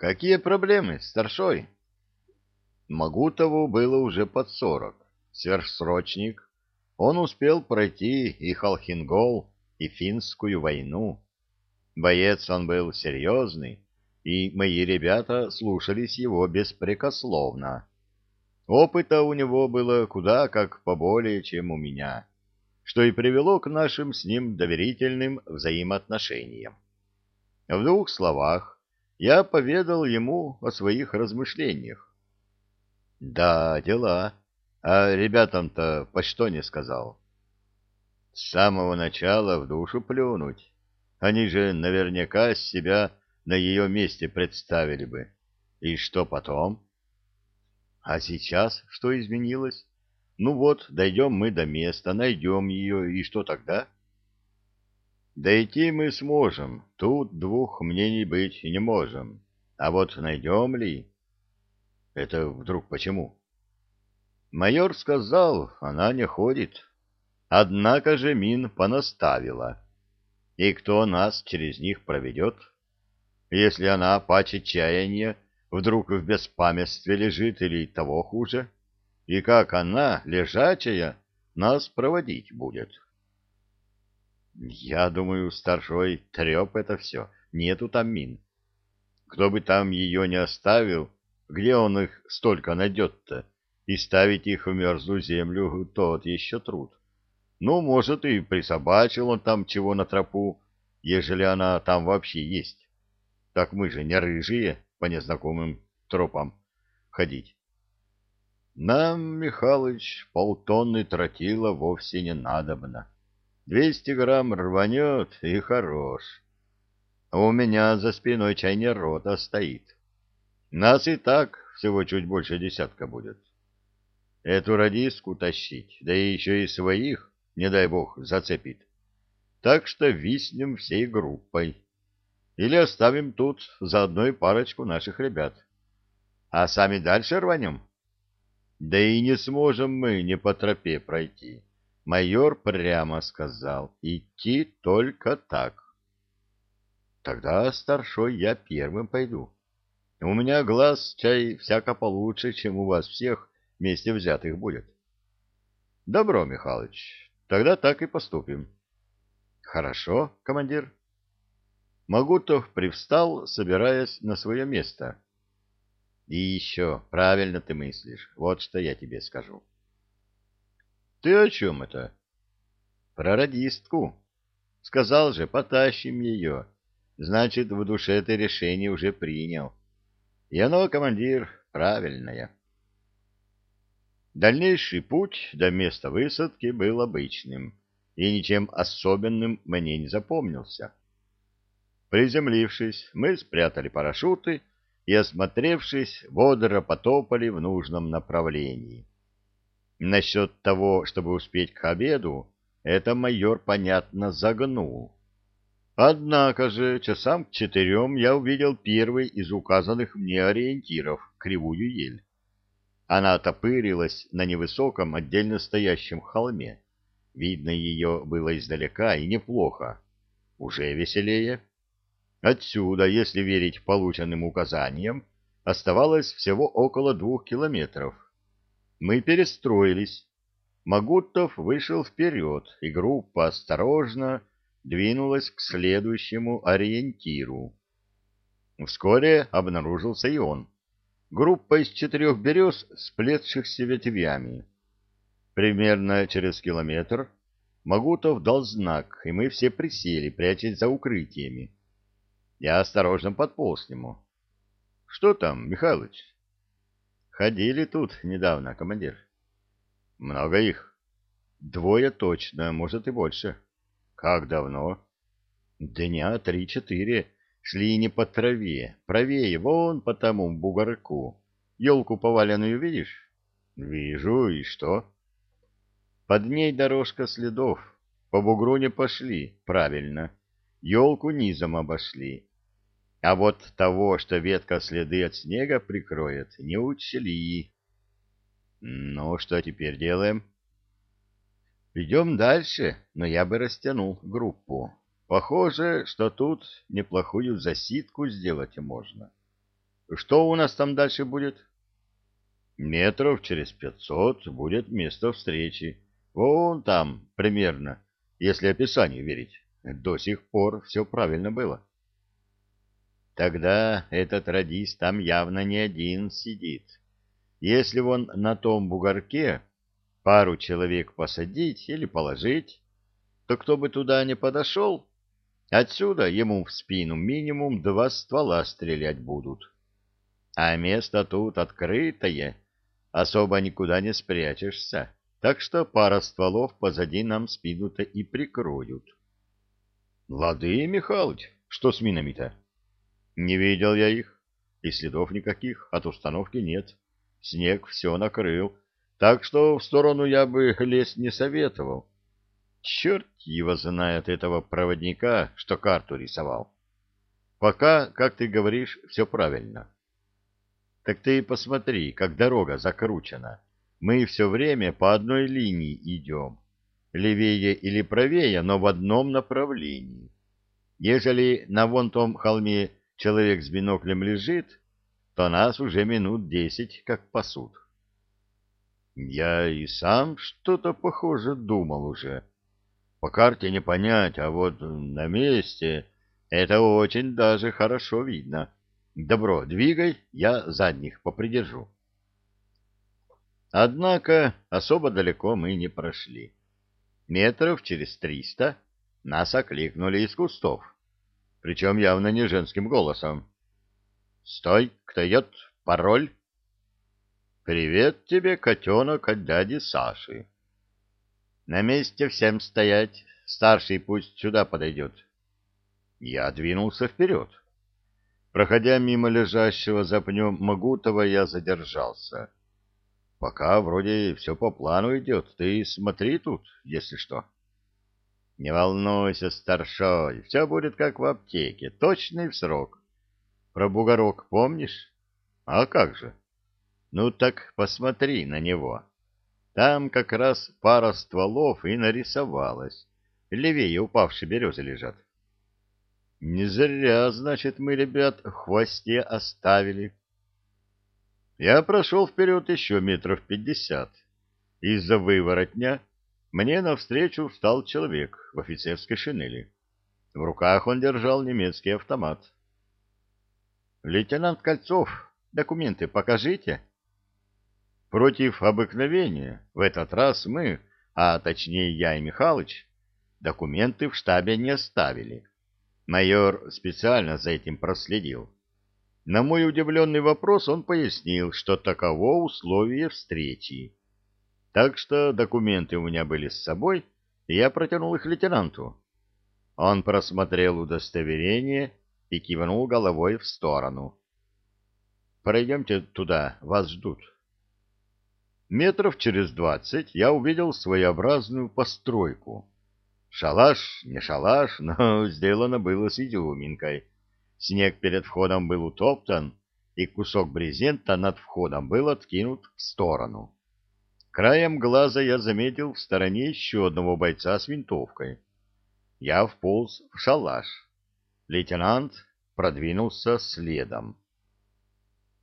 Какие проблемы, старшой? Магутову было уже под сорок. Сверхсрочник. Он успел пройти и Халхингол, и Финскую войну. Боец он был серьезный, и мои ребята слушались его беспрекословно. Опыта у него было куда как поболее, чем у меня, что и привело к нашим с ним доверительным взаимоотношениям. В двух словах я поведал ему о своих размышлениях. Да, дела. А ребятам-то по что не сказал? С самого начала в душу плюнуть. Они же наверняка себя на ее месте представили бы. И что потом? А сейчас что изменилось? Ну вот, дойдем мы до места, найдем ее, и что тогда? Дойти мы сможем, тут двух мнений быть не можем. А вот найдем ли? Это вдруг почему? Майор сказал, она не ходит. Однако же мин понаставила. И кто нас через них проведет? Если она, паче чаяния, вдруг в беспамятстве лежит или того хуже? И как она, лежачая, нас проводить будет? Я думаю, старшой треп это все. Нету там мин. Кто бы там ее не оставил, где он их столько найдет-то? И ставить их в мерзлую землю — тот еще труд. Ну, может, и присобачил он там чего на тропу, ежели она там вообще есть. Так мы же не рыжие по незнакомым тропам ходить. Нам, Михалыч, полтонны тротила вовсе не надобно. Двести грамм рванет и хорош. у меня за спиной чайная рота стоит. Нас и так всего чуть больше десятка будет. Эту радистку тащить, да и еще и своих, не дай бог, зацепит. Так что виснем всей группой. Или оставим тут заодно и парочку наших ребят. А сами дальше рванем? Да и не сможем мы не по тропе пройти. Майор прямо сказал, идти только так. Тогда, старшой, я первым пойду. У меня глаз, чай, всяко получше, чем у вас всех вместе взятых будет. Добро, Михалыч, тогда так и поступим. Хорошо, командир. Магутов привстал, собираясь на свое место. И еще, правильно ты мыслишь, вот что я тебе скажу. Ты о чем это? Про радистку. Сказал же, потащим ее. Значит, в душе ты решение уже принял. И оно, командир, правильное. Дальнейший путь до места высадки был обычным и ничем особенным мне не запомнился. Приземлившись, мы спрятали парашюты и, осмотревшись, бодро потопали в нужном направлении. Насчет того, чтобы успеть к обеду, это майор, понятно, загнул. Однако же часам к четырем я увидел первый из указанных мне ориентиров — кривую ель. Она отопырилась на невысоком отдельно стоящем холме. Видно ее было издалека и неплохо. Уже веселее. Отсюда, если верить полученным указаниям, оставалось всего около двух километров. Мы перестроились. Магутов вышел вперед, и группа осторожно двинулась к следующему ориентиру. Вскоре обнаружился и он. Группа из четырех берез, сплетшихся ветвями. Примерно через километр Магутов дал знак, и мы все присели, прячась за укрытиями. Я осторожно подполз к нему. — Что там, Михалыч? — Ходили тут недавно, командир. — Много их? — Двое точно, может и больше. — как давно? Дня три-четыре. Шли не по траве, правее, вон по тому бугорку. Елку поваленную видишь? Вижу, и что? Под ней дорожка следов. По бугру не пошли, правильно. Елку низом обошли. А вот того, что ветка следы от снега прикроет, не учли. Ну, что теперь делаем? Идем дальше, но я бы растянул группу. Похоже, что тут неплохую засидку сделать можно. Что у нас там дальше будет? Метров через пятьсот будет место встречи. Вон там, примерно, если описанию верить. До сих пор все правильно было. Тогда этот радист там явно не один сидит. Если вон на том бугорке пару человек посадить или положить, то кто бы туда не подошел, отсюда ему в спину минимум два ствола стрелять будут. А место тут открытое, особо никуда не спрячешься, так что пара стволов позади нам спину-то и прикроют. — Лады, Михалыч, что с минами-то? — Не видел я их, и следов никаких, от установки нет. Снег все накрыл, так что в сторону я бы лезть не советовал. Черт его знает этого проводника, что карту рисовал. Пока, как ты говоришь, все правильно. Так ты посмотри, как дорога закручена. Мы все время по одной линии идем. Левее или правее, но в одном направлении. Ежели на вон том холме человек с биноклем лежит, то нас уже минут десять как пасут. Я и сам что-то похоже думал уже. По карте не понять, а вот на месте это очень даже хорошо видно. Добро, двигай, я задних попридержу. Однако особо далеко мы не прошли. Метров через триста нас окликнули из кустов, причем явно не женским голосом. «Стой, кто идет? Пароль?» «Привет тебе, котенок, от дяди Саши». «На месте всем стоять, старший пусть сюда подойдет». Я двинулся вперед. Проходя мимо лежащего за пнем Магутова, я задержался. Пока вроде все по плану идет, ты смотри тут, если что. Не волнуйся, старшой, все будет как в аптеке, точный в срок. Про бугорок помнишь? А как же? Ну так посмотри на него. Там как раз пара стволов и нарисовалась. Левее упавшие березы лежат. Не зря, значит, мы ребят в хвосте оставили. Я прошел вперед еще метров пятьдесят. Из-за выворотня мне навстречу встал человек в офицерской шинели. В руках он держал немецкий автомат. «Лейтенант Кольцов, документы покажите». Против обыкновения в этот раз мы, а точнее я и Михалыч, документы в штабе не оставили. Майор специально за этим проследил. На мой удивленный вопрос он пояснил, что таково условие встречи. Так что документы у меня были с собой, и я протянул их лейтенанту. Он просмотрел удостоверение и кивнул головой в сторону. «Пройдемте туда, вас ждут». Метров через двадцать я увидел своеобразную постройку. Шалаш, не шалаш, но сделано было с изюминкой. Снег перед входом был утоптан, и кусок брезента над входом был откинут в сторону. Краем глаза я заметил в стороне еще одного бойца с винтовкой. Я вполз в шалаш. Лейтенант продвинулся следом.